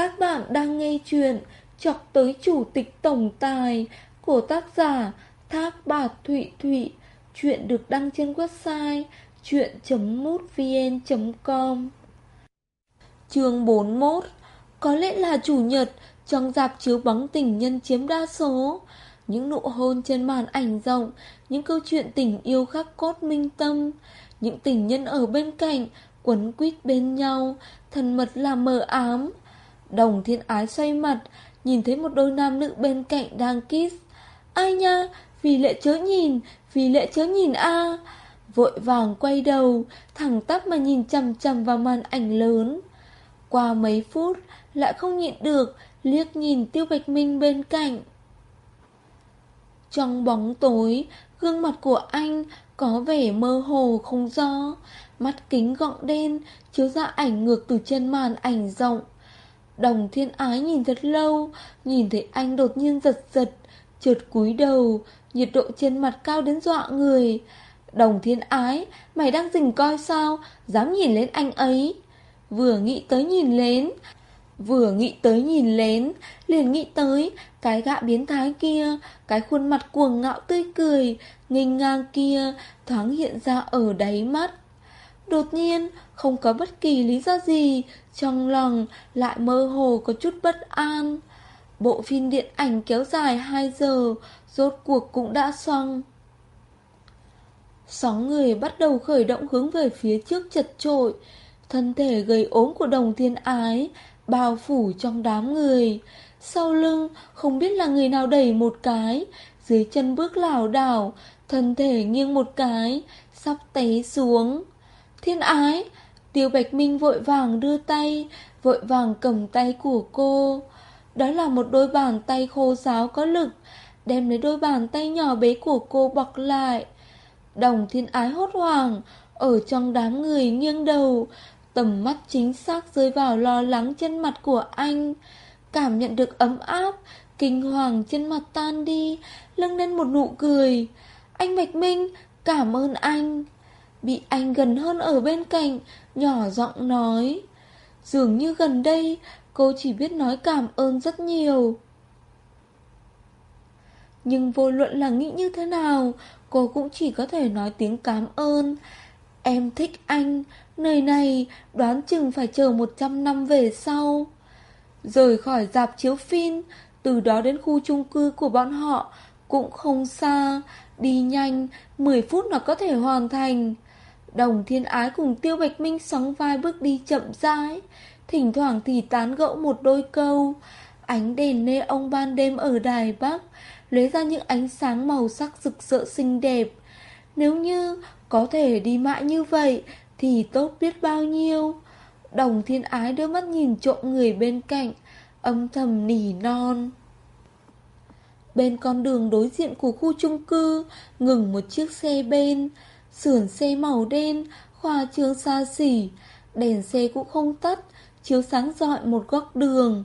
Các bạn đang nghe chuyện Chọc tới chủ tịch tổng tài của tác giả Thác Bạt Thụy Thụy. Chuyện được đăng trên website chuyện.mútvn.com Chương 41 Có lẽ là chủ nhật trong dạp chiếu bóng tình nhân chiếm đa số. Những nụ hôn trên màn ảnh rộng, những câu chuyện tình yêu khắc cốt minh tâm, những tình nhân ở bên cạnh, quấn quýt bên nhau, thân mật là mờ ám. Đồng thiên ái xoay mặt, nhìn thấy một đôi nam nữ bên cạnh đang kiss. Ai nha, vì lệ chớ nhìn, vì lệ chớ nhìn a Vội vàng quay đầu, thẳng tắp mà nhìn chằm chằm vào màn ảnh lớn. Qua mấy phút, lại không nhịn được, liếc nhìn Tiêu Bạch Minh bên cạnh. Trong bóng tối, gương mặt của anh có vẻ mơ hồ không rõ, mắt kính gọng đen chiếu ra ảnh ngược từ trên màn ảnh rộng. Đồng thiên ái nhìn thật lâu, nhìn thấy anh đột nhiên giật giật, trượt cúi đầu, nhiệt độ trên mặt cao đến dọa người. Đồng thiên ái, mày đang rình coi sao, dám nhìn lên anh ấy. Vừa nghĩ tới nhìn lên, vừa nghĩ tới nhìn lén, liền nghĩ tới cái gạ biến thái kia, cái khuôn mặt cuồng ngạo tươi cười, nghênh ngang kia, thoáng hiện ra ở đáy mắt. Đột nhiên, không có bất kỳ lý do gì, trong lòng lại mơ hồ có chút bất an. Bộ phim điện ảnh kéo dài 2 giờ, rốt cuộc cũng đã xong. Sóng người bắt đầu khởi động hướng về phía trước chật trội, thân thể gầy ốm của đồng thiên ái, bao phủ trong đám người. Sau lưng, không biết là người nào đẩy một cái, dưới chân bước lảo đảo, thân thể nghiêng một cái, sắp té xuống. Thiên ái, Tiêu Bạch Minh vội vàng đưa tay, vội vàng cầm tay của cô. Đó là một đôi bàn tay khô ráo có lực, đem lấy đôi bàn tay nhỏ bé của cô bọc lại. Đồng thiên ái hốt hoảng, ở trong đám người nghiêng đầu, tầm mắt chính xác rơi vào lo lắng trên mặt của anh. Cảm nhận được ấm áp, kinh hoàng trên mặt tan đi, lưng lên một nụ cười. Anh Bạch Minh, cảm ơn anh. Bị anh gần hơn ở bên cạnh, nhỏ giọng nói. Dường như gần đây, cô chỉ biết nói cảm ơn rất nhiều. Nhưng vô luận là nghĩ như thế nào, cô cũng chỉ có thể nói tiếng cảm ơn. Em thích anh, nơi này đoán chừng phải chờ 100 năm về sau. Rời khỏi dạp chiếu phim, từ đó đến khu chung cư của bọn họ cũng không xa, đi nhanh, 10 phút là có thể hoàn thành. Đồng thiên ái cùng Tiêu Bạch Minh sóng vai bước đi chậm rãi, thỉnh thoảng thì tán gẫu một đôi câu. Ánh đèn nê ông ban đêm ở Đài Bắc, lấy ra những ánh sáng màu sắc rực rỡ xinh đẹp. Nếu như có thể đi mãi như vậy, thì tốt biết bao nhiêu. Đồng thiên ái đưa mắt nhìn trộm người bên cạnh, âm thầm nỉ non. Bên con đường đối diện của khu chung cư, ngừng một chiếc xe bên, Sườn xe màu đen, khoa trương xa xỉ, đèn xe cũng không tắt, chiếu sáng rọi một góc đường.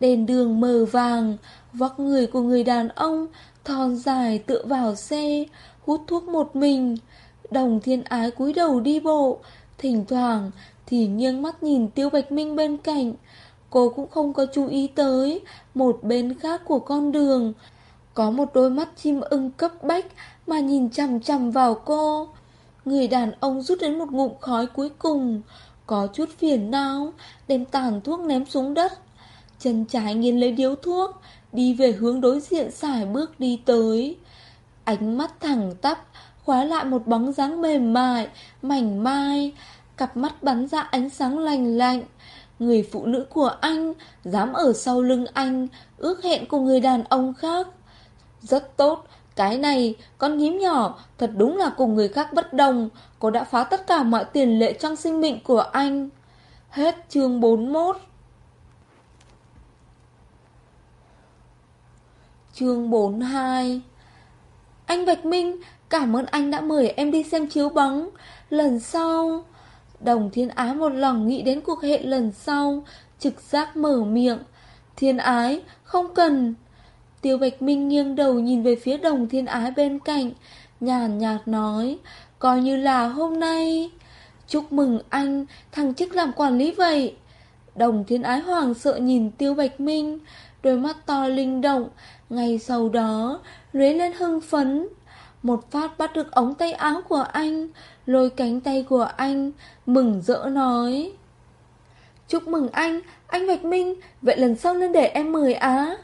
Đèn đường mờ vàng, vóc người của người đàn ông, thon dài tựa vào xe, hút thuốc một mình. Đồng thiên ái cúi đầu đi bộ, thỉnh thoảng thì nghiêng mắt nhìn Tiêu Bạch Minh bên cạnh. Cô cũng không có chú ý tới một bên khác của con đường. Có một đôi mắt chim ưng cấp bách mà nhìn chằm chằm vào cô. Người đàn ông rút đến một ngụm khói cuối cùng. Có chút phiền não, Đem tàn thuốc ném xuống đất. Chân trái nghiêng lấy điếu thuốc, Đi về hướng đối diện xài bước đi tới. Ánh mắt thẳng tắp, Khóa lại một bóng dáng mềm mại, Mảnh mai. Cặp mắt bắn ra ánh sáng lành lạnh. Người phụ nữ của anh Dám ở sau lưng anh, Ước hẹn của người đàn ông khác. Rất tốt cái này, con nhím nhỏ, thật đúng là cùng người khác bất đồng. Cô đã phá tất cả mọi tiền lệ trong sinh mệnh của anh. Hết chương 41 Chương 42 Anh Bạch Minh, cảm ơn anh đã mời em đi xem chiếu bóng. Lần sau... Đồng thiên ái một lòng nghĩ đến cuộc hẹn lần sau, trực giác mở miệng. Thiên ái, không cần... Tiêu Bạch Minh nghiêng đầu nhìn về phía đồng thiên ái bên cạnh, nhàn nhạt nói, coi như là hôm nay. Chúc mừng anh, thằng chức làm quản lý vậy. Đồng thiên ái hoàng sợ nhìn Tiêu Bạch Minh, đôi mắt to linh động, ngay sau đó lấy lên hưng phấn. Một phát bắt được ống tay áo của anh, lôi cánh tay của anh, mừng rỡ nói. Chúc mừng anh, anh Bạch Minh, vậy lần sau nên để em mời á.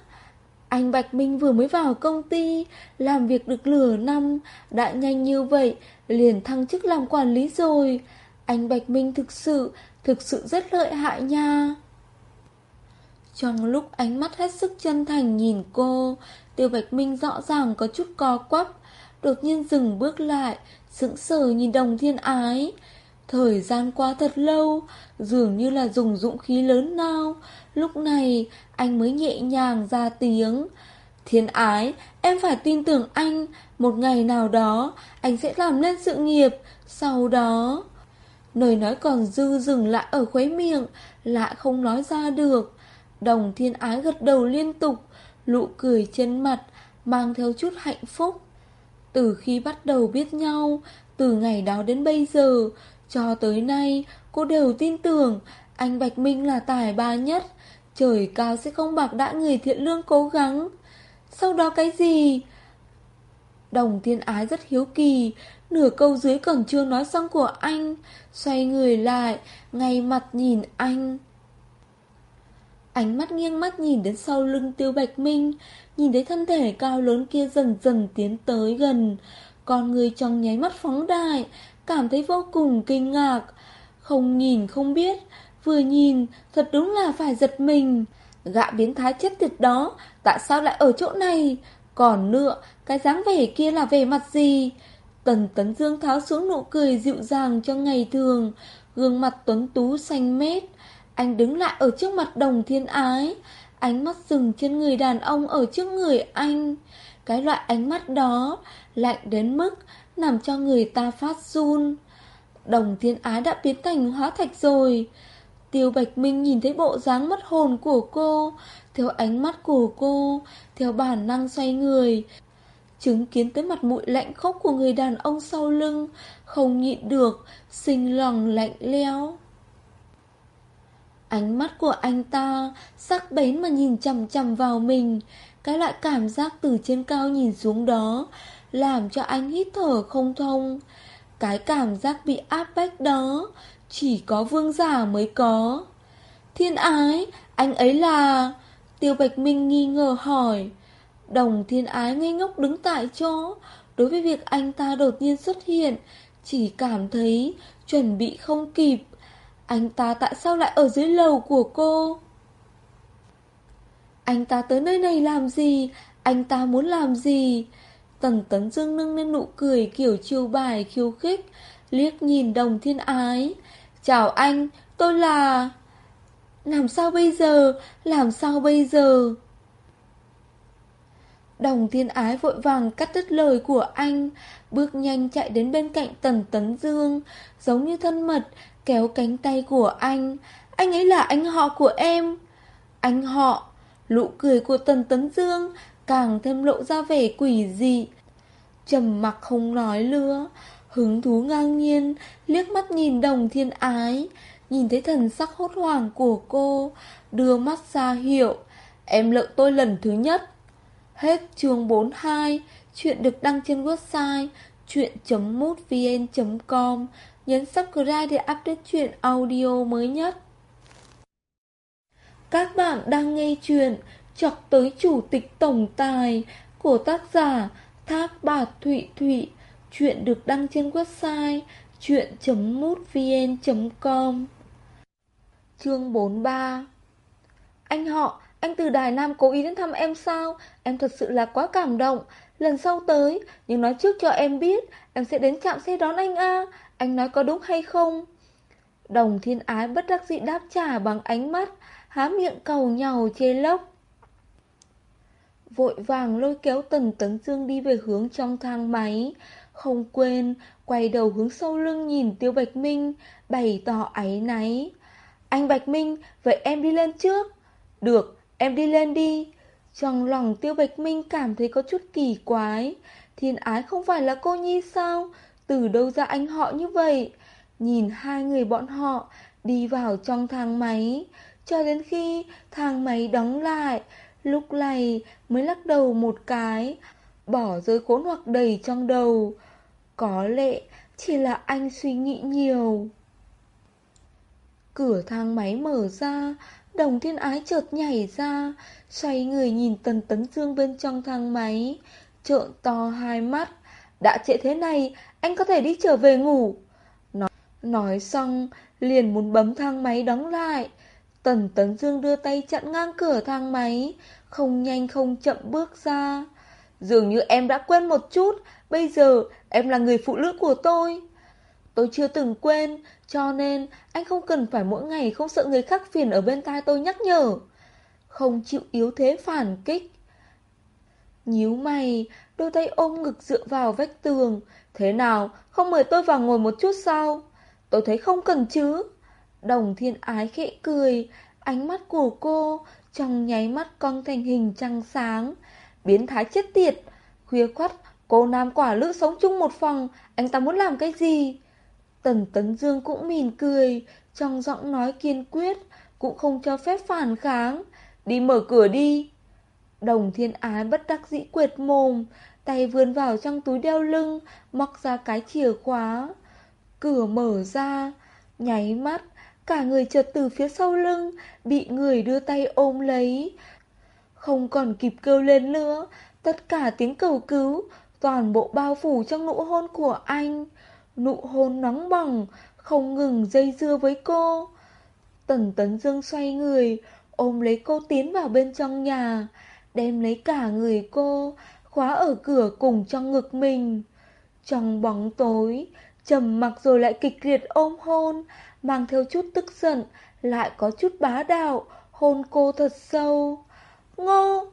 Anh Bạch Minh vừa mới vào công ty, làm việc được lửa năm, đã nhanh như vậy, liền thăng chức làm quản lý rồi. Anh Bạch Minh thực sự, thực sự rất lợi hại nha. Trong lúc ánh mắt hết sức chân thành nhìn cô, Tiêu Bạch Minh rõ ràng có chút co quắp, đột nhiên dừng bước lại, sững sờ nhìn đồng thiên ái. Thời gian qua thật lâu, dường như là dùng dũng khí lớn nào. Lúc này, anh mới nhẹ nhàng ra tiếng. Thiên ái, em phải tin tưởng anh, một ngày nào đó, anh sẽ làm nên sự nghiệp. Sau đó... Lời nói còn dư dừng lại ở khuấy miệng, lại không nói ra được. Đồng thiên ái gật đầu liên tục, lụ cười trên mặt, mang theo chút hạnh phúc. Từ khi bắt đầu biết nhau, từ ngày đó đến bây giờ, cho tới nay, cô đều tin tưởng anh Bạch Minh là tài ba nhất. Trời cao sẽ không bạc đã người thiện lương cố gắng. Sau đó cái gì? Đồng thiên ái rất hiếu kỳ, nửa câu dưới còn chưa nói xong của anh, xoay người lại, ngay mặt nhìn anh. Ánh mắt nghiêng mắt nhìn đến sau lưng tiêu bạch minh, nhìn thấy thân thể cao lớn kia dần dần tiến tới gần. Con người trong nháy mắt phóng đại, cảm thấy vô cùng kinh ngạc. Không nhìn không biết, vừa nhìn thật đúng là phải giật mình. Gạ biến thái chết tiệt đó, tại sao lại ở chỗ này? Còn nữa, cái dáng vẻ kia là về mặt gì? Tần Tấn Dương tháo xuống nụ cười dịu dàng cho ngày thường, gương mặt tuấn tú xanh mét. Anh đứng lại ở trước mặt đồng thiên ái, ánh mắt dừng trên người đàn ông ở trước người anh. Cái loại ánh mắt đó lạnh đến mức làm cho người ta phát run. Đồng thiên ái đã biến thành hóa thạch rồi. Tiêu Bạch Minh nhìn thấy bộ dáng mất hồn của cô, theo ánh mắt của cô, theo bản năng xoay người. Chứng kiến tới mặt mũi lạnh khốc của người đàn ông sau lưng, không nhịn được, sinh lòng lạnh leo. Ánh mắt của anh ta sắc bén mà nhìn chằm chằm vào mình, cái loại cảm giác từ trên cao nhìn xuống đó, làm cho anh hít thở không thông. Cái cảm giác bị áp bách đó, chỉ có vương giả mới có. Thiên ái, anh ấy là... Tiêu Bạch Minh nghi ngờ hỏi. Đồng thiên ái ngây ngốc đứng tại chỗ. Đối với việc anh ta đột nhiên xuất hiện, chỉ cảm thấy chuẩn bị không kịp. Anh ta tại sao lại ở dưới lầu của cô? Anh ta tới nơi này làm gì? Anh ta muốn làm gì? Tần tấn dương nâng lên nụ cười kiểu chiêu bài khiêu khích, liếc nhìn đồng thiên ái. Chào anh, tôi là... Làm sao bây giờ? Làm sao bây giờ? Đồng thiên ái vội vàng cắt đứt lời của anh, bước nhanh chạy đến bên cạnh Tần Tấn Dương, giống như thân mật, kéo cánh tay của anh. Anh ấy là anh họ của em. Anh họ, lụ cười của Tần Tấn Dương càng thêm lộ ra vẻ quỷ dị. trầm mặc không nói lưa, hứng thú ngang nhiên, liếc mắt nhìn đồng thiên ái, nhìn thấy thần sắc hốt hoảng của cô, đưa mắt ra hiệu. Em lợi tôi lần thứ nhất. Hết chương 42, chuyện được đăng trên website chuyện.mútvn.com. Nhấn subscribe để update chuyện audio mới nhất. Các bạn đang nghe chuyện Chọc tới Chủ tịch Tổng Tài của tác giả Thác Bạt Thụy Thụy. Chuyện được đăng trên website chuyện.mútvn.com Chương 43 Anh họ, anh từ Đài Nam cố ý đến thăm em sao? Em thật sự là quá cảm động. Lần sau tới, nhưng nói trước cho em biết, em sẽ đến chạm xe đón anh a. Anh nói có đúng hay không? Đồng thiên ái bất đắc dĩ đáp trả bằng ánh mắt, há miệng cầu nhau chê lốc. Vội vàng lôi kéo Tần Tấn Dương đi về hướng trong thang máy, không quên quay đầu hướng sau lưng nhìn Tiêu Bạch Minh, bày tỏ áy náy. Anh Bạch Minh, vậy em đi lên trước. Được, em đi lên đi. Trong lòng Tiêu Bạch Minh cảm thấy có chút kỳ quái. Thiên ái không phải là cô Nhi sao? Từ đâu ra anh họ như vậy? Nhìn hai người bọn họ đi vào trong thang máy. cho đến khi thang máy đóng lại, lúc này mới lắc đầu một cái, bỏ rơi khốn hoặc đầy trong đầu. Có lẽ chỉ là anh suy nghĩ nhiều. Cửa thang máy mở ra, đồng thiên ái chợt nhảy ra, xoay người nhìn Tần Tấn Dương bên trong thang máy, trợn to hai mắt. Đã trễ thế này, anh có thể đi trở về ngủ. Nói, nói xong, liền muốn bấm thang máy đóng lại. Tần Tấn Dương đưa tay chặn ngang cửa thang máy, không nhanh không chậm bước ra. Dường như em đã quên một chút, bây giờ em là người phụ nữ của tôi. Tôi chưa từng quên, cho nên anh không cần phải mỗi ngày không sợ người khác phiền ở bên tai tôi nhắc nhở. Không chịu yếu thế phản kích. Nhíu mày, đôi tay ôm ngực dựa vào vách tường. Thế nào, không mời tôi vào ngồi một chút sao? Tôi thấy không cần chứ. Đồng thiên ái khẽ cười, ánh mắt của cô trong nháy mắt cong thành hình trăng sáng. Biến thái chết tiệt, khuya khoắt, cô nam quả lữ sống chung một phòng, anh ta muốn làm cái gì? Tần Tấn Dương cũng mỉm cười, trong giọng nói kiên quyết, cũng không cho phép phản kháng. Đi mở cửa đi. Đồng thiên ái bất đắc dĩ quệt mồm, tay vươn vào trong túi đeo lưng, móc ra cái chìa khóa. Cửa mở ra, nháy mắt, cả người chợt từ phía sau lưng, bị người đưa tay ôm lấy. Không còn kịp kêu lên nữa, tất cả tiếng cầu cứu, toàn bộ bao phủ trong nụ hôn của anh. Nụ hôn nóng bỏng, không ngừng dây dưa với cô. Tần Tấn Dương xoay người, ôm lấy cô tiến vào bên trong nhà, đem lấy cả người cô, khóa ở cửa cùng trong ngực mình. Trong bóng tối, trầm mặc rồi lại kịch liệt ôm hôn, mang theo chút tức giận, lại có chút bá đạo, hôn cô thật sâu. Ngô!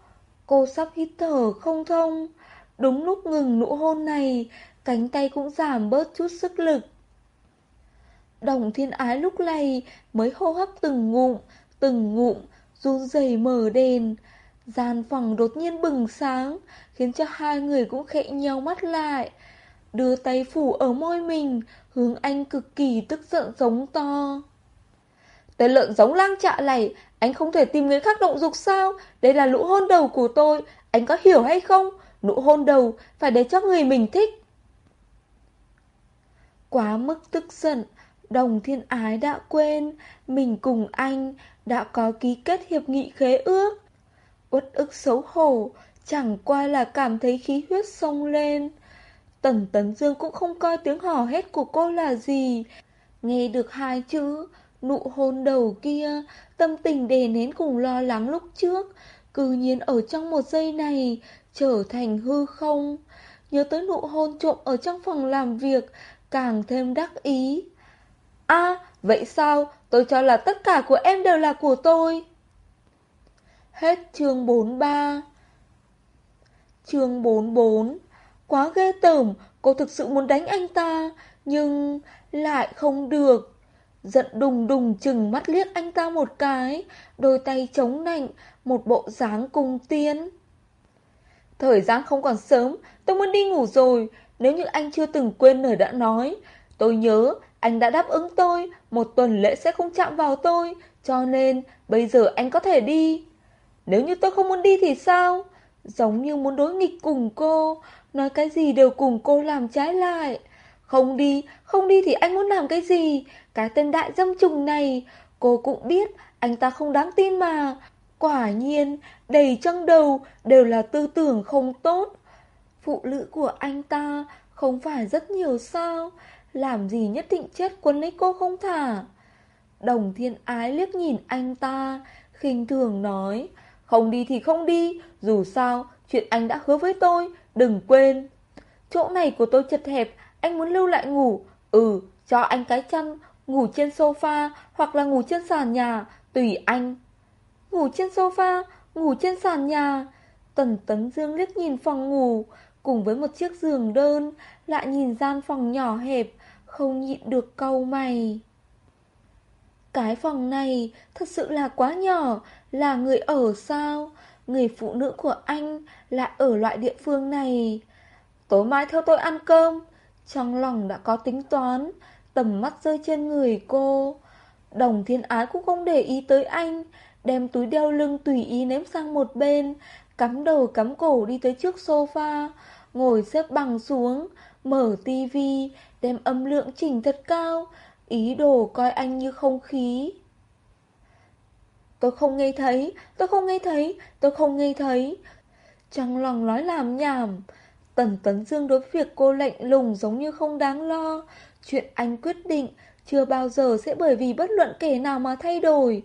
Cô sắp hít thở không thông. Đúng lúc ngừng nụ hôn này, cánh tay cũng giảm bớt chút sức lực. Đồng thiên ái lúc này mới hô hấp từng ngụm, từng ngụm, run rẩy mở đèn. Gian phòng đột nhiên bừng sáng, khiến cho hai người cũng khẽ nhau mắt lại. Đưa tay phủ ở môi mình, hướng anh cực kỳ tức giận giống to. Tên lợn giống lang trạ này, anh không thể tìm người khác động dục sao? Đây là nụ hôn đầu của tôi, anh có hiểu hay không? Nụ hôn đầu phải để cho người mình thích. Quá mức tức giận, đồng thiên ái đã quên, mình cùng anh đã có ký kết hiệp nghị khế ước. Uất ức xấu hổ, chẳng qua là cảm thấy khí huyết sông lên. Tần Tấn Dương cũng không coi tiếng hò hét của cô là gì. Nghe được hai chữ, nụ hôn đầu kia, tâm tình đè nén cùng lo lắng lúc trước, cư nhiên ở trong một giây này, trở thành hư không. Nhớ tới nụ hôn trộm ở trong phòng làm việc, càng thêm đắc ý. a vậy sao? Tôi cho là tất cả của em đều là của tôi. Hết chương 43 Chương 44 Quá ghê tởm, cô thực sự muốn đánh anh ta, nhưng lại không được. Giận đùng đùng chừng mắt liếc anh ta một cái, đôi tay chống nạnh, một bộ dáng cung tiên. Thời gian không còn sớm, tôi muốn đi ngủ rồi, nếu như anh chưa từng quên lời đã nói. Tôi nhớ, anh đã đáp ứng tôi, một tuần lễ sẽ không chạm vào tôi, cho nên bây giờ anh có thể đi. Nếu như tôi không muốn đi thì sao? Giống như muốn đối nghịch cùng cô, nói cái gì đều cùng cô làm trái lại. Không đi, không đi thì anh muốn làm cái gì? Cái tên đại dâm trùng này, cô cũng biết anh ta không đáng tin mà. Quả nhiên, đầy trong đầu đều là tư tưởng không tốt. Phụ nữ của anh ta không phải rất nhiều sao? Làm gì nhất định chết quân lấy cô không thả? Đồng thiên ái liếc nhìn anh ta, khinh thường nói, không đi thì không đi, dù sao, chuyện anh đã hứa với tôi, đừng quên. Chỗ này của tôi chật hẹp, anh muốn lưu lại ngủ, ừ, cho anh cái chăn, ngủ trên sofa hoặc là ngủ trên sàn nhà, tùy anh. Ngủ trên sofa, ngủ trên sàn nhà. Tần Tấn Dương liếc nhìn phòng ngủ, cùng với một chiếc giường đơn, lại nhìn gian phòng nhỏ hẹp, không nhịn được câu mày. Cái phòng này thật sự là quá nhỏ, là người ở sao? Người phụ nữ của anh lại ở loại địa phương này. Tối mai theo tôi ăn cơm. Trong lòng đã có tính toán, tầm mắt rơi trên người cô. Đồng thiên ái cũng không để ý tới anh Đem túi đeo lưng tùy ý ném sang một bên Cắm đầu cắm cổ đi tới trước sofa Ngồi xếp bằng xuống Mở tivi Đem âm lượng chỉnh thật cao Ý đồ coi anh như không khí Tôi không nghe thấy, Tôi không nghe thấy, Tôi không nghe thấy. Trong lòng nói làm nhảm, Tần Tấn Dương đối việc cô lạnh lùng giống như không đáng lo. Chuyện anh quyết định Chưa bao giờ sẽ bởi vì bất luận kẻ nào mà thay đổi.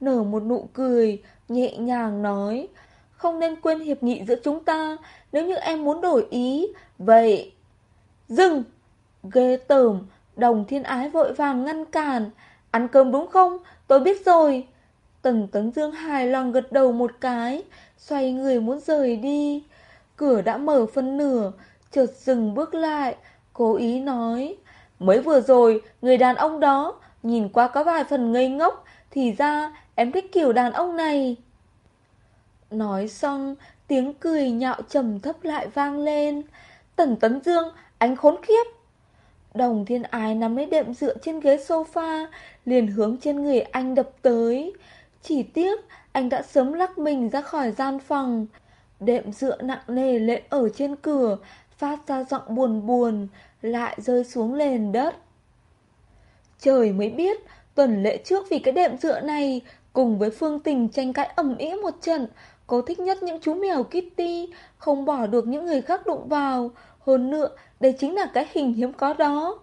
Nở một nụ cười, Nhẹ nhàng nói, Không nên quên hiệp nghị giữa chúng ta. Nếu như em muốn đổi ý, Vậy Dừng. Ghê tởm, Đồng thiên ái vội vàng ngăn cản, Ăn cơm đúng không? Tôi biết rồi. Tần Tấn Dương hài lòng gật đầu một cái, Xoay người muốn rời đi. Cửa đã mở phân nửa, Chợt dừng bước lại, Cố ý nói, Mới vừa rồi, người đàn ông đó Nhìn qua có vài phần ngây ngốc, Thì ra em thích kiểu đàn ông này. Nói xong, Tiếng cười nhạo trầm thấp lại vang lên. Tần Tấn Dương, Anh khốn khiếp. Đồng thiên ái nắm lấy đệm dựa trên ghế sofa, Liền hướng trên người anh đập tới. Chỉ tiếc, Anh đã sớm lắc mình ra khỏi gian phòng. Đệm dựa nặng nề lệ ở trên cửa, Phát ra giọng buồn buồn, Lại rơi xuống nền đất. Trời mới biết, Tuần lễ trước vì cái đệm dựa này, Cùng với Phương Tình tranh cãi ầm ĩ một trận, Cô thích nhất những chú mèo Kitty, Không bỏ được những người khác đụng vào. Hơn nữa, đây chính là cái hình hiếm có đó.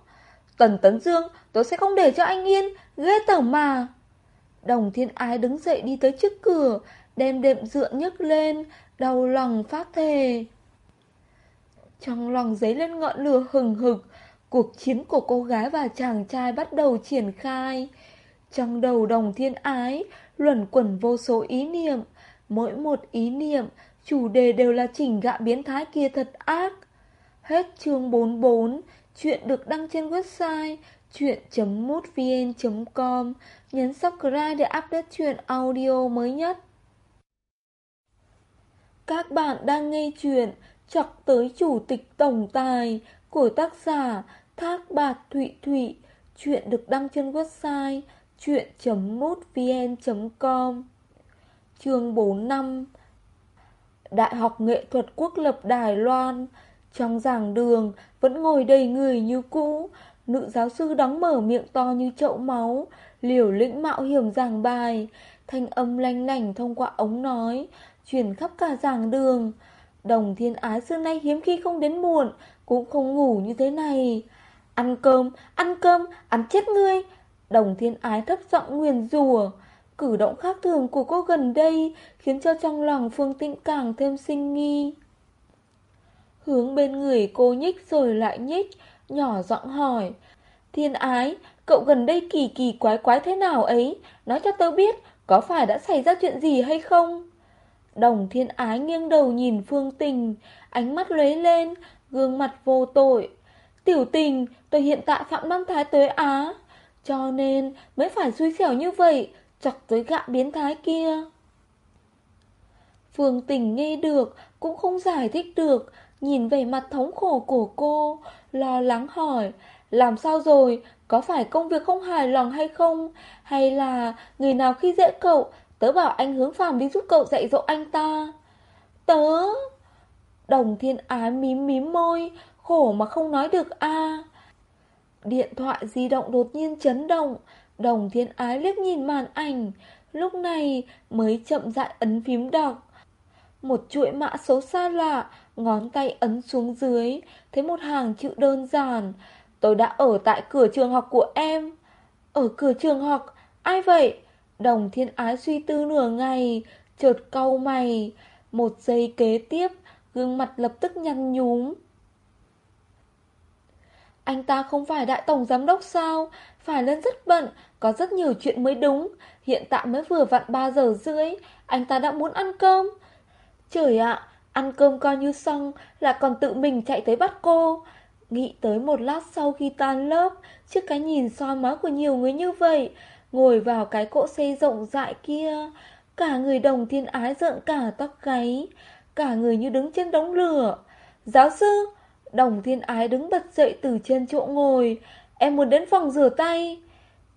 Tần Tấn Dương, Tôi sẽ không để cho anh yên, Ghê tởm mà. Đồng thiên ái đứng dậy đi tới trước cửa Đem đệm dựa nhấc lên, Đau lòng phát thề. Trong lòng giấy lên ngọn lửa hừng hực, Cuộc chiến của cô gái và chàng trai bắt đầu triển khai. Trong đầu đồng thiên ái, Luẩn quẩn vô số ý niệm, Mỗi một ý niệm, Chủ đề đều là chỉnh gạ biến thái kia thật ác. Hết chương 44 Chuyện được đăng trên website chuyện.mútvn.com Nhấn subscribe để update chuyện audio mới nhất. Các bạn đang nghe chuyện Chọc tới Chủ tịch Tổng Tài của tác giả Thác bạc Thụy Thụy. Chuyện được đăng trên website chuyện.mútvn.com Chương 4 năm. Đại học Nghệ thuật Quốc lập Đài Loan. Trong giảng đường vẫn ngồi đầy người như cũ. Nữ giáo sư đóng mở miệng to như chậu máu Liều lĩnh mạo hiểm giảng bài Thanh âm lanh lảnh thông qua ống nói truyền khắp cả giảng đường. Đồng thiên ái xưa nay hiếm khi không đến muộn, cũng không ngủ như thế này. Ăn cơm, ăn cơm, ăn chết ngươi. Đồng thiên ái thấp giọng nguyền rủa Cử động khác thường của cô gần đây khiến cho trong lòng Phương Tĩnh càng thêm sinh nghi. Hướng bên người cô nhích rồi lại nhích, nhỏ giọng hỏi. Thiên ái, cậu gần đây kỳ kỳ quái quái thế nào ấy? Nói cho tớ biết, có phải đã xảy ra chuyện gì hay không? Đồng thiên ái nghiêng đầu nhìn phương tình, ánh mắt lóe lên, gương mặt vô tội. Tiểu tình, tôi hiện tại phạm năm thái tới Á, cho nên mới phải xui xẻo như vậy, chọc tới gạ biến thái kia. Phương tình nghe được, cũng không giải thích được, nhìn về mặt thống khổ của cô, lo lắng hỏi, làm sao rồi, có phải công việc không hài lòng hay không, hay là người nào khi dễ cậu, Tớ bảo anh hướng phàm đi giúp cậu dạy dỗ anh ta? Tớ? Đồng thiên ái mím mím môi Khổ mà không nói được a. Điện thoại di động đột nhiên chấn động Đồng thiên ái liếc nhìn màn ảnh Lúc này mới chậm rãi ấn phím đọc. Một chuỗi mã số xa lạ Ngón tay ấn xuống dưới Thấy một hàng chữ đơn giản Tôi đã ở tại cửa trường học của em Ở cửa trường học Ai vậy Đồng thiên ái suy tư nửa ngày, chợt cau mày. Một giây kế tiếp, gương mặt lập tức nhăn nhúm. Anh ta không phải đại tổng giám đốc sao? Phải lên rất bận, có rất nhiều chuyện mới đúng. Hiện tại mới vừa vặn 3 giờ rưỡi, anh ta đã muốn ăn cơm. Trời ạ, ăn cơm coi như xong, là còn tự mình chạy tới bắt cô. Nghĩ tới một lát sau khi tan lớp, trước cái nhìn soi mói của nhiều người như vậy, ngồi vào cái cỗ xe rộng rãi kia. Cả người đồng thiên ái rợn cả tóc gáy, cả người như đứng trên đống lửa. Giáo sư, đồng thiên ái đứng bật dậy từ trên chỗ ngồi, em muốn đến phòng rửa tay.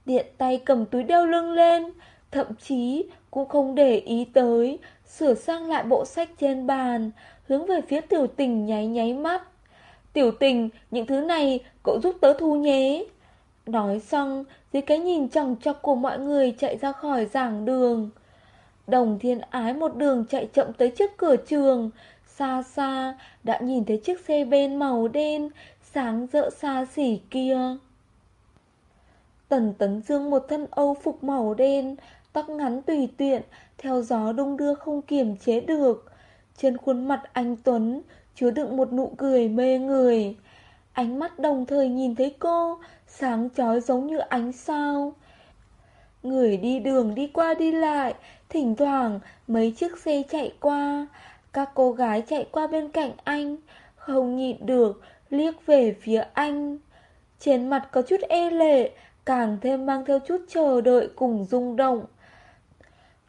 Điện tay cầm túi đeo lưng lên Thậm chí cũng không để ý tới Sửa sang lại bộ sách trên bàn Hướng về phía tiểu tình nháy nháy mắt. Tiểu tình, những thứ này cậu giúp tớ thu nhé. Nói xong, dưới cái nhìn chòng chọc của mọi người chạy ra khỏi giảng đường. Đồng thiên ái một đường chạy chậm tới trước cửa trường Xa xa đã nhìn thấy chiếc xe bên màu đen Sáng rỡ xa xỉ kia. Tần Tấn Dương một thân âu phục màu đen Tóc ngắn tùy tiện, Theo gió đung đưa không kiềm chế được. Trên khuôn mặt anh Tuấn Chứa đựng một nụ cười mê người. Ánh mắt đồng thời nhìn thấy cô, Sáng chói giống như ánh sao. Người đi đường đi qua đi lại, Thỉnh thoảng mấy chiếc xe chạy qua. Các cô gái chạy qua bên cạnh anh, Không nhịn được Liếc về phía anh. Trên mặt có chút e lệ, Càng thêm mang theo chút chờ đợi cùng rung động.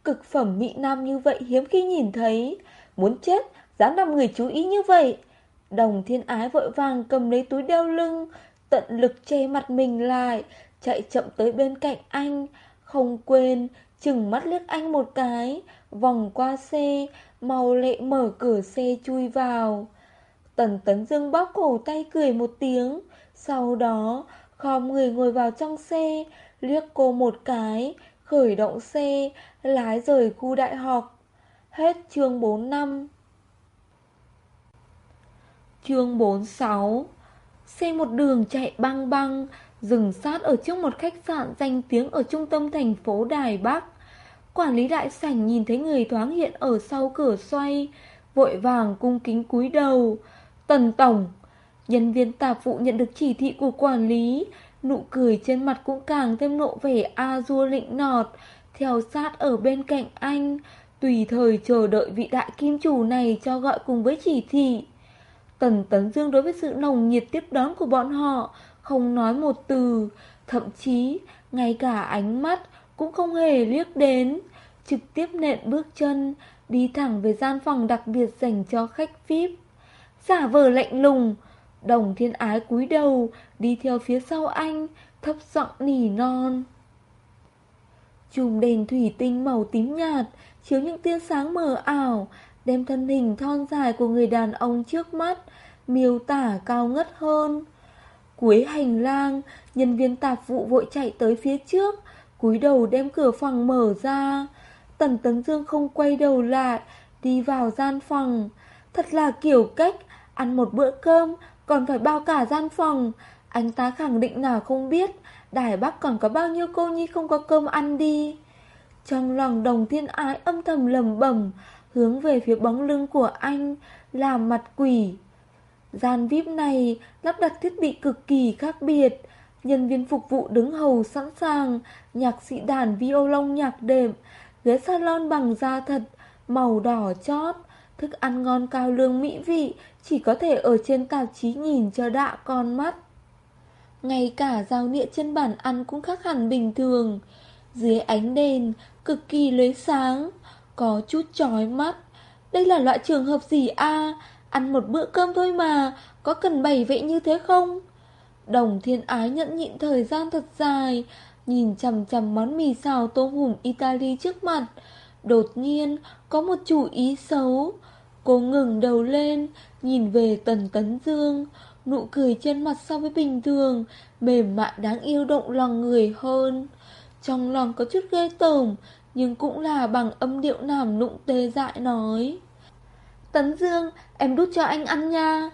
Cực phẩm mỹ nam như vậy hiếm khi nhìn thấy. Muốn chết, Dám làm người chú ý như vậy. Đồng thiên ái vội vàng cầm lấy túi đeo lưng, Tận lực che mặt mình lại, Chạy chậm tới bên cạnh anh. Không quên, Chừng mắt liếc anh một cái, Vòng qua xe Màu lệ mở cửa xe chui vào. Tần tấn dương bóp cổ tay cười một tiếng, Sau đó Khom người ngồi vào trong xe, Liếc cô một cái Khởi động xe Lái rời khu đại học. Hết chương 4 năm. Chương 46 Xe một đường chạy băng băng Dừng sát ở trước một khách sạn danh tiếng ở trung tâm thành phố Đài Bắc. Quản lý đại sảnh nhìn thấy người thoáng hiện ở sau cửa xoay, Vội vàng cung kính cúi đầu. Tần Tổng, Nhân viên tạp vụ nhận được chỉ thị của quản lý Nụ cười trên mặt cũng càng thêm nộ vẻ a dua lịnh nọt. Theo sát ở bên cạnh anh, Tùy thời chờ đợi vị đại kim chủ này cho gọi cùng với chỉ thị. Tần Tấn Dương đối với sự nồng nhiệt tiếp đón của bọn họ, Không nói một từ. Thậm chí, ngay cả ánh mắt cũng không hề liếc đến. Trực tiếp nện bước chân, Đi thẳng về gian phòng đặc biệt dành cho khách VIP Giả vờ lạnh lùng Đồng thiên ái cúi đầu, Đi theo phía sau anh, Thấp giọng nỉ non. Chùm đèn thủy tinh màu tím nhạt, Chiếu những tia sáng mờ ảo, Đem thân hình thon dài của người đàn ông trước mắt, Miêu tả cao ngất hơn. Cuối hành lang, Nhân viên tạp vụ vội chạy tới phía trước, cúi đầu đem cửa phòng mở ra. Tần Tấn Dương không quay đầu lại, Đi vào gian phòng. Thật là kiểu cách Ăn một bữa cơm còn phải bao cả gian phòng. Anh ta khẳng định nào không biết Đài Bắc còn có bao nhiêu cô nhi không có cơm ăn đi. Trong lòng đồng thiên ái âm thầm lầm bẩm, Hướng về phía bóng lưng của anh là mặt quỷ. Gian VIP này lắp đặt thiết bị cực kỳ khác biệt. Nhân viên phục vụ đứng hầu sẵn sàng, Nhạc sĩ đàn violon nhạc đệm, Ghế salon bằng da thật, Màu đỏ chót Thức ăn ngon cao lương mỹ vị, Chỉ có thể ở trên tạp chí nhìn cho đạ con mắt. Ngay cả giao nịa trên bàn ăn cũng khác hẳn bình thường. Dưới ánh đèn, Cực kỳ lưới sáng, Có chút chói mắt. Đây là loại trường hợp gì a? Ăn một bữa cơm thôi mà, Có cần bày vệ như thế không? Đồng thiên ái nhẫn nhịn thời gian thật dài, Nhìn chằm chằm món mì xào tôm hùm Italy trước mặt. Đột nhiên, có một chủ ý xấu. Cô ngừng đầu lên, Nhìn về tần tấn dương. Nụ cười trên mặt so với bình thường, Mềm mại đáng yêu động lòng người hơn. Trong lòng có chút ghê tởm, Nhưng cũng là bằng âm điệu nảm nụng tê dại nói. Tấn Dương, Em đút cho anh ăn nha.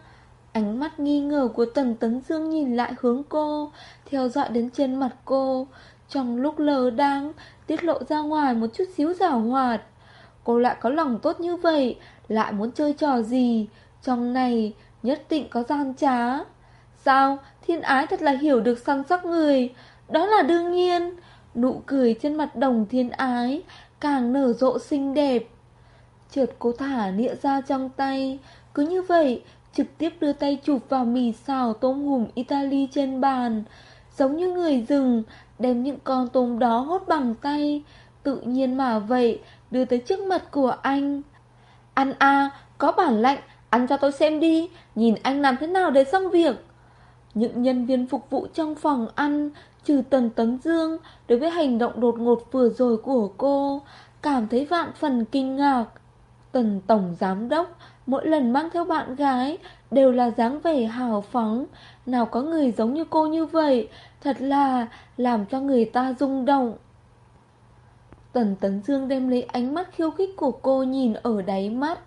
Ánh mắt nghi ngờ của Tần Tấn Dương nhìn lại hướng cô, Theo dõi đến trên mặt cô. Trong lúc lờ đang Tiết lộ ra ngoài một chút xíu giảo hoạt. Cô lại có lòng tốt như vậy, Lại muốn chơi trò gì? Trong này, nhất định có gian trá. Sao? Thiên ái thật là hiểu được săn sóc người. Đó là đương nhiên. Nụ cười trên mặt đồng thiên ái Càng nở rộ xinh đẹp. Chợt cô thả nịa ra trong tay. Cứ như vậy, Trực tiếp đưa tay chụp vào mì xào tôm hùm Italy trên bàn. Giống như người rừng, Đem những con tôm đó hốt bằng tay. Tự nhiên mà vậy Đưa tới trước mặt của anh. Ăn a, có bản lạnh Ăn cho tôi xem đi, Nhìn anh làm thế nào để xong việc. Những nhân viên phục vụ trong phòng ăn, Trừ Tần Tấn Dương, Đối với hành động đột ngột vừa rồi của cô, Cảm thấy vạn phần kinh ngạc. Tần Tổng Giám Đốc, Mỗi lần mang theo bạn gái, Đều là dáng vẻ hào phóng. Nào có người giống như cô như vậy, Thật là làm cho người ta rung động. Tần Tấn Dương đem lấy ánh mắt khiêu khích của cô nhìn ở đáy mắt,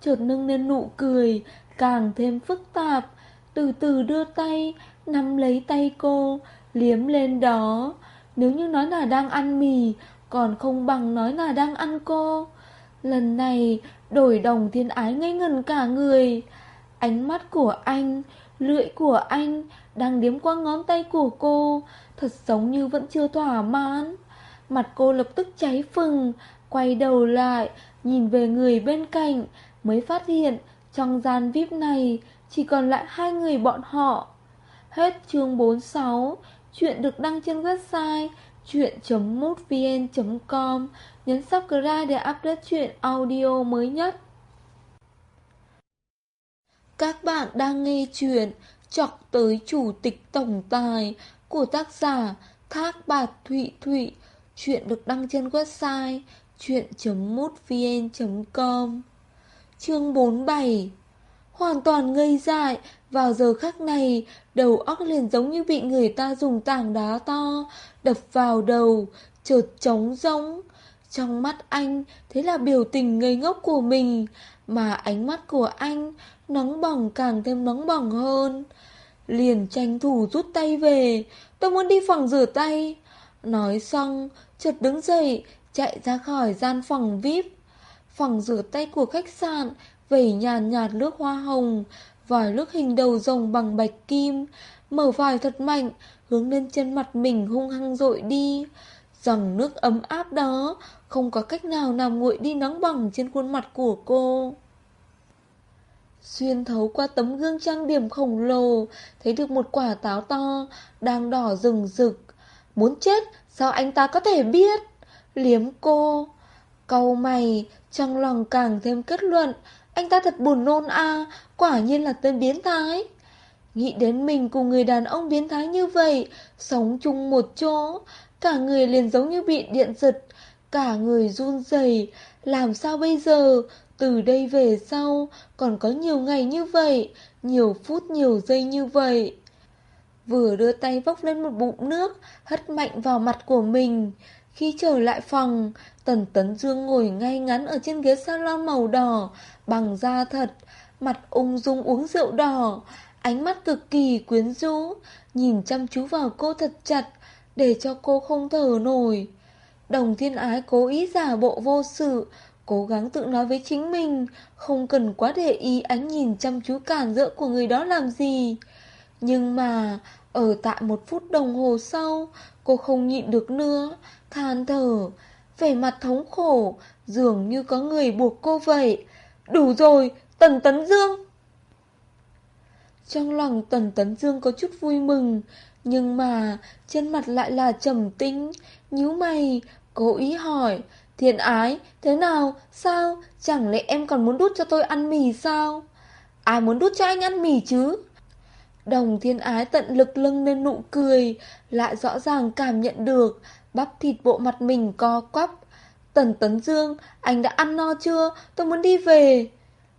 Chợt nâng lên nụ cười, Càng thêm phức tạp. Từ từ đưa tay, Nắm lấy tay cô, Liếm lên đó. Nếu như nói là đang ăn mì, Còn không bằng nói là đang ăn cô. Lần này, đổi đồng thiên ái ngây ngần cả người. Ánh mắt của anh, Lưỡi của anh Đang điếm qua ngón tay của cô, Thật giống như vẫn chưa thỏa mãn. Mặt cô lập tức cháy phừng, Quay đầu lại, Nhìn về người bên cạnh, Mới phát hiện trong gian VIP này Chỉ còn lại hai người bọn họ. Hết chương 46 Chuyện được đăng trên website chuyện.mútvn.com Nhấn subscribe để update chuyện audio mới nhất. Các bạn đang nghe chuyện Chọc tới chủ tịch tổng tài Của tác giả Thác Bạt Thụy Thụy. Chuyện được đăng trên website chuyện.mútvn.com Chương 47 Hoàn toàn ngây dại, Vào giờ khắc này, Đầu óc liền giống như bị người ta dùng tảng đá to Đập vào đầu, Chợt trống rỗng. Trong mắt anh, Thế là biểu tình ngây ngốc của mình, Mà ánh mắt của anh Nóng bỏng càng thêm nóng bỏng hơn. Liền tranh thủ rút tay về, Tôi muốn đi phòng rửa tay. Nói xong chợt đứng dậy Chạy ra khỏi gian phòng VIP. Phòng rửa tay của khách sạn Vẩy nhàn nhạt, nhạt nước hoa hồng Vòi nước hình đầu rồng bằng bạch kim Mở vòi thật mạnh Hướng lên trên mặt mình hung hăng dội đi. Dòng nước ấm áp đó Không có cách nào làm nguội đi nắng bằng trên khuôn mặt của cô. Xuyên thấu qua tấm gương trang điểm khổng lồ Thấy được một quả táo to Đang đỏ rừng rực. Muốn chết, Sao anh ta có thể biết? Liếm cô. Câu mày, Trong lòng càng thêm kết luận, Anh ta thật buồn nôn a Quả nhiên là tên biến thái. Nghĩ đến mình cùng người đàn ông biến thái như vậy, Sống chung một chỗ, Cả người liền giống như bị điện giật, Cả người run rẩy. Làm sao bây giờ? Từ đây về sau, Còn có nhiều ngày như vậy, Nhiều phút, nhiều giây như vậy. Vừa đưa tay vốc lên một bụng nước, Hất mạnh vào mặt của mình. Khi trở lại phòng, Tần Tấn Dương ngồi ngay ngắn ở trên ghế salon màu đỏ, Bằng da thật, Mặt ung dung uống rượu đỏ, Ánh mắt cực kỳ quyến rũ, Nhìn chăm chú vào cô thật chặt, Để cho cô không thở nổi. Đồng thiên ái cố ý giả bộ vô sự, Cố gắng tự nói với chính mình, Không cần quá để ý ánh nhìn chăm chú cản rỡ của người đó làm gì. Nhưng mà, Ở tại một phút đồng hồ sau, Cô không nhịn được nữa. Than thở, Vẻ mặt thống khổ, Dường như có người buộc cô vậy. Đủ rồi, Tần Tấn Dương! Trong lòng Tần Tấn Dương có chút vui mừng, Nhưng mà Trên mặt lại là trầm tĩnh, nhíu mày, Cố ý hỏi, Thiện ái, Thế nào? Sao? Chẳng lẽ em còn muốn đút cho tôi ăn mì sao? Ai muốn đút cho anh ăn mì chứ? Đồng thiên ái tận lực lưng lên nụ cười, Lại rõ ràng cảm nhận được Bắp thịt bộ mặt mình co quắp. Tần Tấn Dương, Anh đã ăn no chưa? Tôi muốn đi về.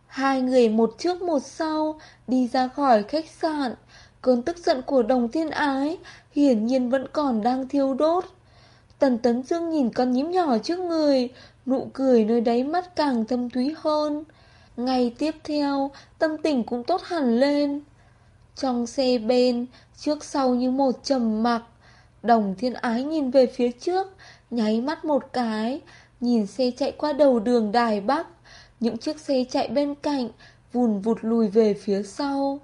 Hai người một trước một sau Đi ra khỏi khách sạn. Cơn tức giận của đồng thiên ái Hiển nhiên vẫn còn đang thiêu đốt. Tần Tấn Dương nhìn con nhím nhỏ trước người, Nụ cười nơi đáy mắt càng thâm thúy hơn. Ngày tiếp theo, Tâm tình cũng tốt hẳn lên. Trong xe bên Trước sau như một trầm mặc. Đồng thiên ái nhìn về phía trước Nháy mắt một cái Nhìn xe chạy qua đầu đường Đài Bắc. Những chiếc xe chạy bên cạnh Vùn vụt lùi về phía sau.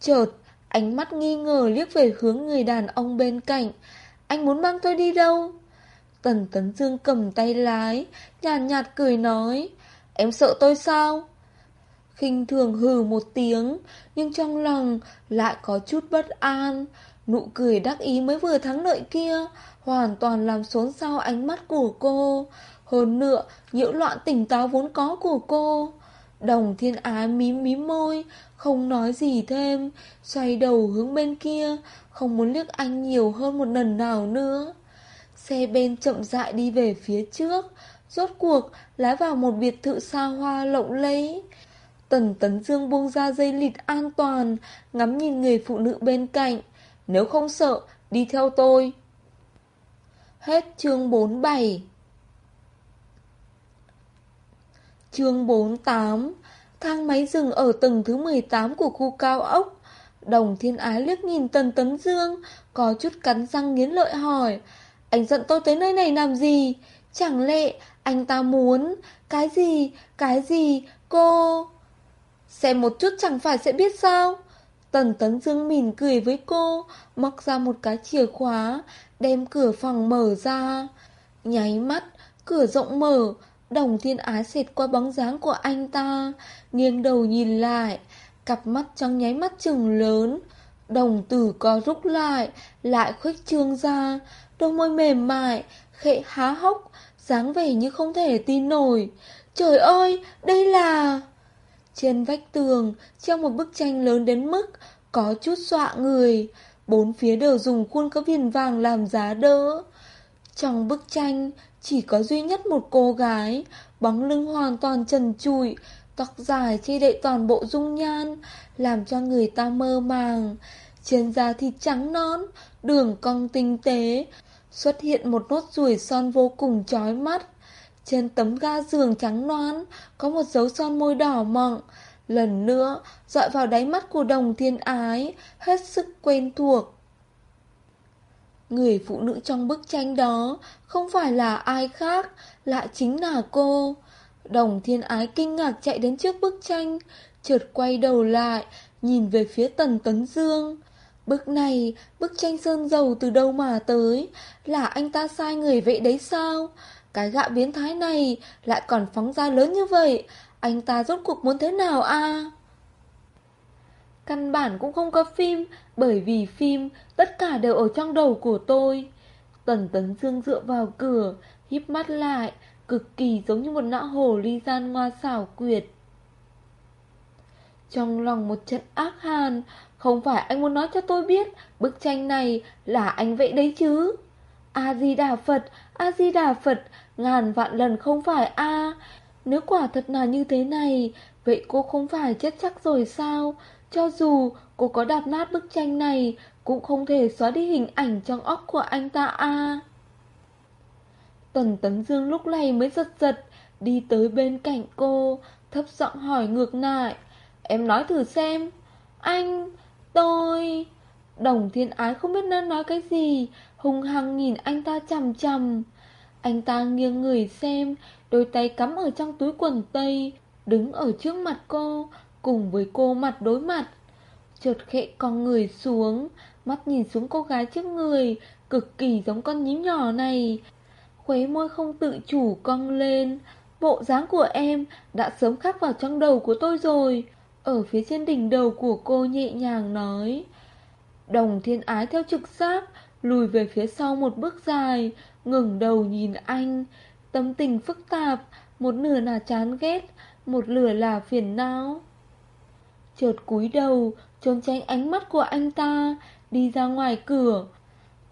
Chợt Ánh mắt nghi ngờ liếc về hướng người đàn ông bên cạnh. Anh muốn mang tôi đi đâu? Tần Tấn Dương cầm tay lái Nhàn nhạt, nhạt cười nói Em sợ tôi sao? Khinh thường hừ một tiếng Nhưng trong lòng lại có chút bất an Nụ cười đắc ý mới vừa thắng lợi kia Hoàn toàn làm xốn xao ánh mắt của cô Hơn nữa nhiễu loạn tỉnh táo vốn có của cô Đồng thiên ái mím mím môi, không nói gì thêm, xoay đầu hướng bên kia, không muốn liếc anh nhiều hơn một lần nào nữa. Xe bên chậm rãi đi về phía trước, rốt cuộc lái vào một biệt thự xa hoa lộng lẫy. Tần Tấn Dương buông ra dây lịt an toàn, ngắm nhìn người phụ nữ bên cạnh. Nếu không sợ, đi theo tôi. Hết chương 47 Chương 48 Thang máy dừng ở tầng thứ 18 của khu cao ốc. Đồng thiên ái liếc nhìn Tần Tấn Dương, có chút cắn răng nghiến lợi hỏi. Anh dẫn tôi tới nơi này làm gì? Chẳng lẽ anh ta muốn... Cái gì? Cái gì? Cô... Xem một chút chẳng phải sẽ biết sao? Tần Tấn Dương mỉm cười với cô, móc ra một cái chìa khóa, đem cửa phòng mở ra. Nháy mắt, cửa rộng mở, đồng thiên ái xệt qua bóng dáng của anh ta, nghiêng đầu nhìn lại, cặp mắt trong nháy mắt trừng lớn. Đồng tử có rút lại, lại khuếch trương ra, đôi môi mềm mại, khệ há hốc, dáng vẻ như không thể tin nổi. Trời ơi, đây là... Trên vách tường, trong một bức tranh lớn đến mức có chút dọa người, bốn phía đều dùng khuôn có viền vàng làm giá đỡ. Trong bức tranh, chỉ có duy nhất một cô gái, bóng lưng hoàn toàn trần trụi, tóc dài che đậy toàn bộ dung nhan, làm cho người ta mơ màng. Trên da thịt trắng nón, đường cong tinh tế, xuất hiện một nốt ruồi son vô cùng chói mắt. Trên tấm ga giường trắng noán có một dấu son môi đỏ mọng, lần nữa dọi vào đáy mắt của đồng thiên ái, hết sức quen thuộc. Người phụ nữ trong bức tranh đó không phải là ai khác, lại chính là cô. Đồng thiên ái kinh ngạc chạy đến trước bức tranh, chợt quay đầu lại, nhìn về phía tần tấn dương. Bức này, bức tranh sơn dầu từ đâu mà tới, là anh ta sai người vậy đấy sao? Cái gạ biến thái này lại còn phóng ra lớn như vậy, anh ta rốt cuộc muốn thế nào a? Căn bản cũng không có phim, bởi vì phim tất cả đều ở trong đầu của tôi. Tần Tấn Dương dựa vào cửa, híp mắt lại, cực kỳ giống như một não hồ ly gian ngoa xảo quyệt. Trong lòng một trận ác hàn, không phải anh muốn nói cho tôi biết bức tranh này là anh vẽ đấy chứ. A-di-đà Phật, A-di-đà Phật, ngàn vạn lần không phải A. Nếu quả thật là như thế này, vậy cô không phải chết chắc rồi sao? Cho dù cô có đạp nát bức tranh này, cũng không thể xóa đi hình ảnh trong óc của anh ta A. Tần Tấn Dương lúc này mới giật giật, đi tới bên cạnh cô, thấp giọng hỏi ngược lại. Em nói thử xem. Anh, tôi... Đồng thiên ái không biết nên nói cái gì, hung hăng nhìn anh ta chằm chằm. Anh ta nghiêng người xem, đôi tay cắm ở trong túi quần tây, đứng ở trước mặt cô, cùng với cô mặt đối mặt. Chợt khẽ con người xuống, mắt nhìn xuống cô gái trước người, cực kỳ giống con nhím nhỏ này. Khuế môi không tự chủ cong lên, bộ dáng của em đã sớm khắc vào trong đầu của tôi rồi. Ở phía trên đỉnh đầu của cô nhẹ nhàng nói. Đồng thiên ái theo trực giác, lùi về phía sau một bước dài, ngừng đầu nhìn anh. Tâm tình phức tạp, một nửa là chán ghét, một nửa là phiền não. Chợt cúi đầu, trốn tránh ánh mắt của anh ta, đi ra ngoài cửa.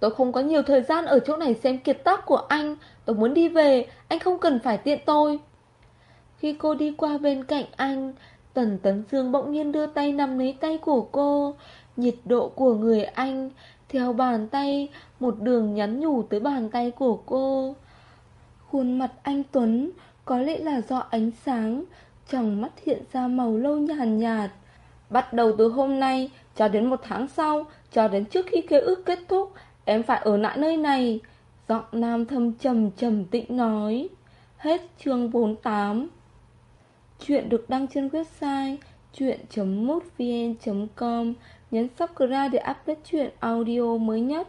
Tôi không có nhiều thời gian ở chỗ này xem kiệt tác của anh, tôi muốn đi về, anh không cần phải tiện tôi. Khi cô đi qua bên cạnh anh, Tần Tấn Dương bỗng nhiên đưa tay nắm lấy tay của cô, nhiệt độ của người anh, theo bàn tay, một đường nhắn nhủ tới bàn tay của cô. Khuôn mặt anh Tuấn, có lẽ là do ánh sáng, trong mắt hiện ra màu lâu nhàn nhạt, nhạt. Bắt đầu từ hôm nay, cho đến một tháng sau, cho đến trước khi kế ức kết thúc, em phải ở lại nơi này. Giọng nam thâm trầm trầm tĩnh nói. Hết chương 48 Chuyện được đăng trên website chuyện.mútvn.com Nhấn subscribe để update chuyện audio mới nhất.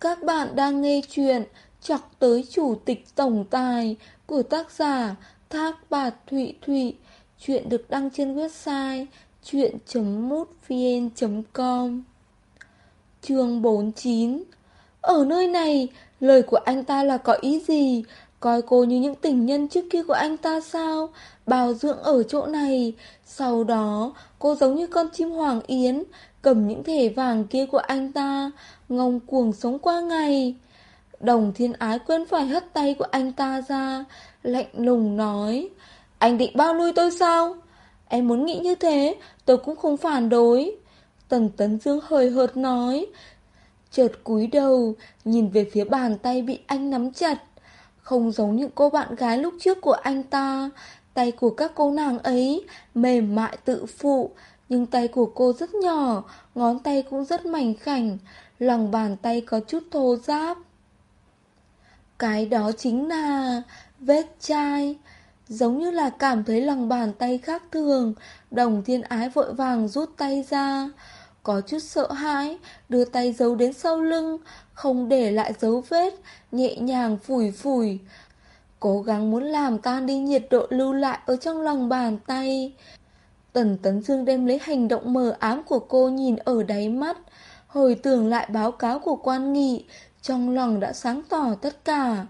Các bạn đang nghe chuyện Chọc tới Chủ tịch Tổng Tài của tác giả Thác Bạt Thụy Thụy. Chuyện được đăng trên website chuyện.mútvn.com Chương 49 Ở nơi này, lời của anh ta là có ý gì? Coi cô như những tình nhân trước kia của anh ta sao? Bảo dưỡng ở chỗ này. Sau đó, cô giống như con chim hoàng yến, Cầm những thẻ vàng kia của anh ta, Ngông cuồng sống qua ngày. Đồng thiên ái quên phải hất tay của anh ta ra, Lạnh lùng nói, Anh định bao nuôi tôi sao? Em muốn nghĩ như thế, Tôi cũng không phản đối. Tần Tấn Dương hơi hợt nói, Chợt cúi đầu, Nhìn về phía bàn tay bị anh nắm chặt. Không giống những cô bạn gái lúc trước của anh ta. Tay của các cô nàng ấy Mềm mại tự phụ, Nhưng tay của cô rất nhỏ, Ngón tay cũng rất mảnh khảnh, Lòng bàn tay có chút thô ráp. Cái đó chính là Vết chai. Giống như là cảm thấy lòng bàn tay khác thường, Đồng thiên ái vội vàng rút tay ra. Có chút sợ hãi, Đưa tay giấu đến sau lưng, Không để lại dấu vết, Nhẹ nhàng phủi phủi. Cố gắng muốn làm tan đi nhiệt độ lưu lại Ở trong lòng bàn tay. Tần Tấn Dương đem lấy hành động mờ ám của cô nhìn ở đáy mắt, Hồi tưởng lại báo cáo của quan nghị, Trong lòng đã sáng tỏ tất cả.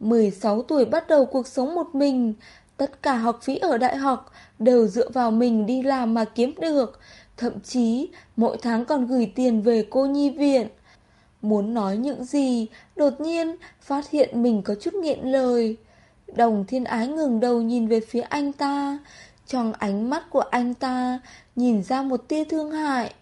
16 tuổi bắt đầu cuộc sống một mình, Tất cả học phí ở đại học Đều dựa vào mình đi làm mà kiếm được. Thậm chí, mỗi tháng còn gửi tiền về cô nhi viện. Muốn nói những gì, Đột nhiên phát hiện mình có chút nghiện lời. Đồng thiên ái ngừng đầu nhìn về phía anh ta. Trong ánh mắt của anh ta, Nhìn ra một tia thương hại.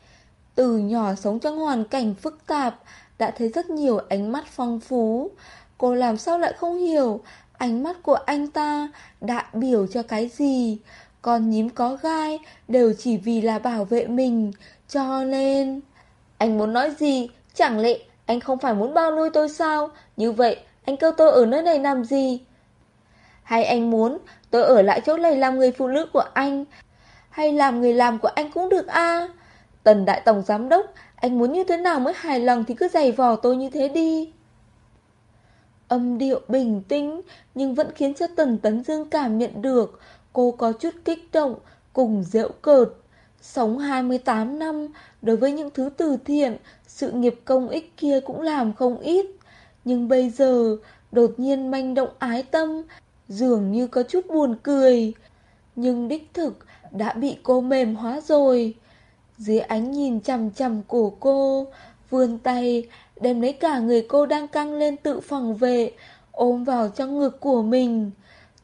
Từ nhỏ sống trong hoàn cảnh phức tạp, Đã thấy rất nhiều ánh mắt phong phú. Cô làm sao lại không hiểu, Ánh mắt của anh ta đại biểu cho cái gì? Con nhím có gai Đều chỉ vì là bảo vệ mình. Cho nên, Anh muốn nói gì? Chẳng lẽ anh không phải muốn bao nuôi tôi sao? Như vậy, anh kêu tôi ở nơi này làm gì? Hay anh muốn tôi ở lại chỗ này làm người phụ nữ của anh? Hay làm người làm của anh cũng được a? Tần đại tổng giám đốc, Anh muốn như thế nào mới hài lòng thì cứ giày vò tôi như thế đi. Âm điệu bình tĩnh nhưng vẫn khiến cho Tần Tấn Dương cảm nhận được cô có chút kích động cùng dễu cợt. Sống 28 năm đối với những thứ từ thiện, sự nghiệp công ích kia cũng làm không ít. Nhưng bây giờ đột nhiên manh động ái tâm, dường như có chút buồn cười. Nhưng đích thực đã bị cô mềm hóa rồi. Dưới ánh nhìn chằm chằm của cô, vươn tay đem lấy cả người cô đang căng lên tự phòng vệ, ôm vào trong ngực của mình.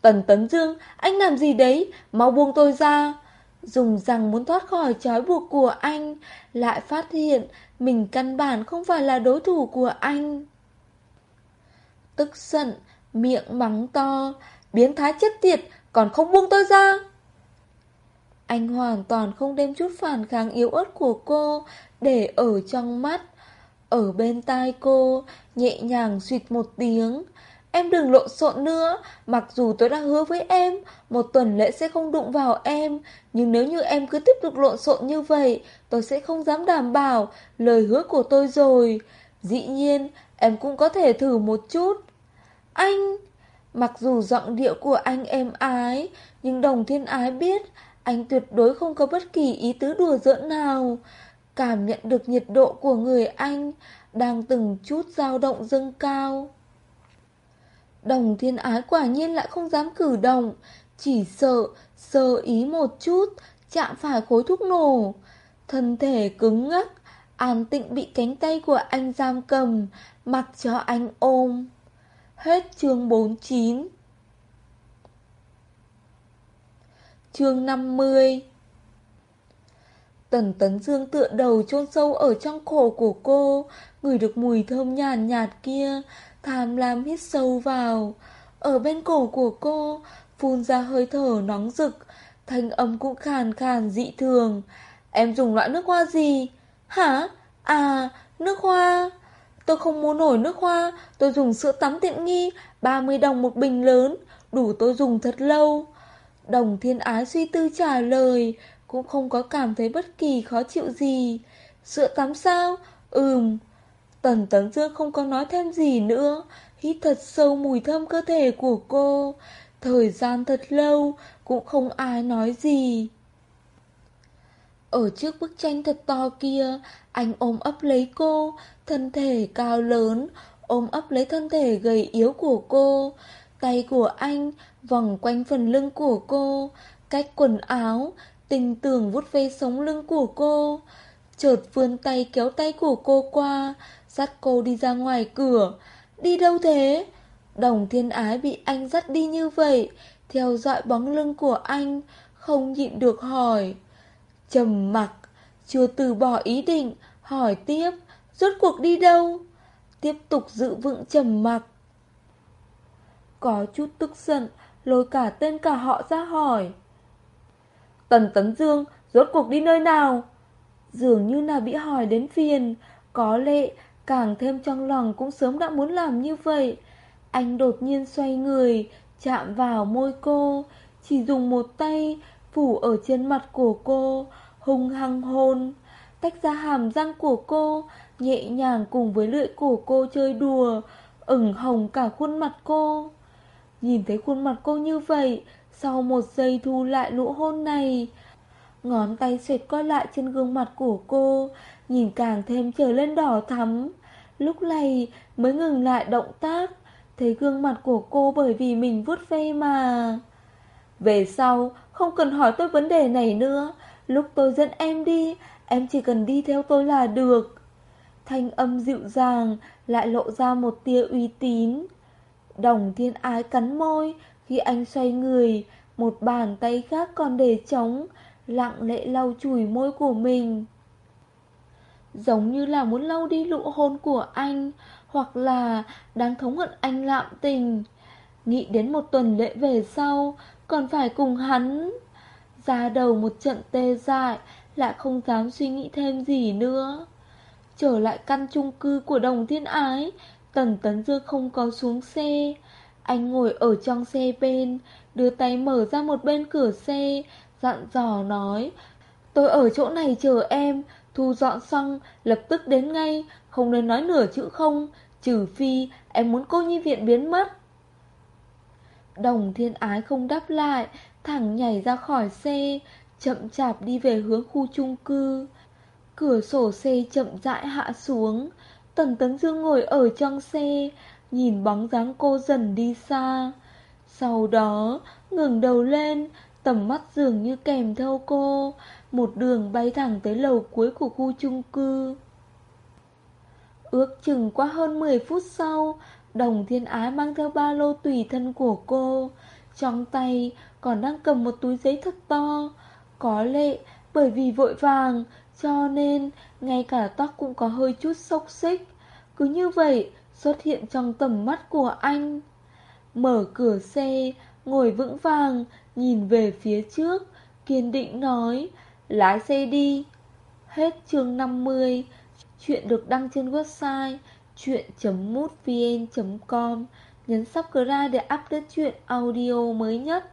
Tần Tấn Dương, anh làm gì đấy? Mau buông tôi ra. Dùng rằng muốn thoát khỏi trói buộc của anh, lại phát hiện mình căn bản không phải là đối thủ của anh. Tức giận, miệng mắng to, biến thái chết tiệt, còn không buông tôi ra. Anh hoàn toàn không đem chút phản kháng yếu ớt của cô để ở trong mắt. Ở bên tai cô, nhẹ nhàng suyệt một tiếng. Em đừng lộn xộn nữa, mặc dù tôi đã hứa với em, một tuần lễ sẽ không đụng vào em, nhưng nếu như em cứ tiếp tục lộn xộn như vậy, tôi sẽ không dám đảm bảo lời hứa của tôi rồi. Dĩ nhiên, em cũng có thể thử một chút. Anh, mặc dù giọng điệu của anh êm ái, nhưng đồng thiên ái biết anh tuyệt đối không có bất kỳ ý tứ đùa giỡn nào. Cảm nhận được nhiệt độ của người anh Đang từng chút dao động dâng cao Đồng thiên ái quả nhiên lại không dám cử động. Chỉ sợ Sơ ý một chút Chạm phải khối thuốc nổ. Thân thể cứng ngắc An tịnh bị cánh tay của anh giam cầm Mặc cho anh ôm. Hết chương 49 Chương 50 Tần Tấn Dương tựa đầu chôn sâu ở trong cổ của cô, ngửi được mùi thơm nhàn nhạt, nhạt kia, tham lam hít sâu vào. Ở bên cổ của cô, phun ra hơi thở nóng rực, thanh âm cũng khàn khàn dị thường. Em dùng loại nước hoa gì? Hả? À, nước hoa. Tôi không mua nổi nước hoa, tôi dùng sữa tắm tiện nghi, 30 đồng một bình lớn, đủ tôi dùng thật lâu. Đồng thiên ái suy tư trả lời, cũng không có cảm thấy bất kỳ khó chịu gì. Sữa tắm sao? Ừm. Tần Tấn Dương không có nói thêm gì nữa, hít thật sâu mùi thơm cơ thể của cô. Thời gian thật lâu, cũng không ai nói gì. Ở trước bức tranh thật to kia, anh ôm ấp lấy cô, thân thể cao lớn, ôm ấp lấy thân thể gầy yếu của cô. Tay của anh vòng quanh phần lưng của cô, cách quần áo, tình tưởng vút ve sống lưng của cô. Chợt vươn tay kéo tay của cô qua, dắt cô đi ra ngoài cửa. Đi đâu thế? Đồng thiên ái bị anh dắt đi như vậy, theo dõi bóng lưng của anh, không nhịn được hỏi. trầm mặc, chưa từ bỏ ý định, hỏi tiếp, rốt cuộc đi đâu? Tiếp tục giữ vững trầm mặc. Có chút tức giận, lôi cả tên cả họ ra hỏi. Tần Tấn Dương, rốt cuộc đi nơi nào? Dường như là bị hỏi đến phiền, có lệ càng thêm trong lòng cũng sớm đã muốn làm như vậy. Anh đột nhiên xoay người, chạm vào môi cô, chỉ dùng một tay phủ ở trên mặt của cô, hung hăng hôn, tách ra hàm răng của cô, nhẹ nhàng cùng với lưỡi của cô chơi đùa, ửng hồng cả khuôn mặt cô. Nhìn thấy khuôn mặt cô như vậy, sau một giây thu lại nụ hôn này, ngón tay xoẹt qua lại trên gương mặt của cô, nhìn càng thêm trở lên đỏ thắm. Lúc này mới ngừng lại động tác, thấy gương mặt của cô bởi vì mình vuốt ve mà. Về sau, không cần hỏi tôi vấn đề này nữa, lúc tôi dẫn em đi, em chỉ cần đi theo tôi là được. Thanh âm dịu dàng, lại lộ ra một tia uy tín. Đồng thiên ái cắn môi, khi anh xoay người, một bàn tay khác còn để trống, lặng lẽ lau chùi môi của mình. Giống như là muốn lau đi lụ hôn của anh, hoặc là đang thống hận anh lạm tình. Nghĩ đến một tuần lễ về sau, còn phải cùng hắn. Ra đầu một trận tê dại, lại không dám suy nghĩ thêm gì nữa. Trở lại căn chung cư của đồng thiên ái, Tần Tấn Dương không có xuống xe. Anh ngồi ở trong xe bên, đưa tay mở ra một bên cửa xe, dặn dò nói. Tôi ở chỗ này chờ em, thu dọn xong, lập tức đến ngay, không nên nói nửa chữ không, trừ phi em muốn cô nhi viện biến mất. Đồng thiên ái không đáp lại, thẳng nhảy ra khỏi xe, chậm chạp đi về hướng khu chung cư. Cửa sổ xe chậm rãi hạ xuống, Tần Tấn Dương ngồi ở trong xe, nhìn bóng dáng cô dần đi xa. Sau đó, ngừng đầu lên, tầm mắt dường như kèm theo cô, một đường bay thẳng tới lầu cuối của khu chung cư. Ước chừng qua hơn 10 phút sau, đồng thiên ái mang theo ba lô tùy thân của cô. Trong tay còn đang cầm một túi giấy thật to. Có lệ bởi vì vội vàng, cho nên ngay cả tóc cũng có hơi chút xốc xích. Cứ như vậy xuất hiện trong tầm mắt của anh. Mở cửa xe, ngồi vững vàng, nhìn về phía trước, kiên định nói, lái xe đi. Hết chương 50, chuyện được đăng trên website chuyện.mútvn.com. Nhấn subscribe để update chuyện audio mới nhất.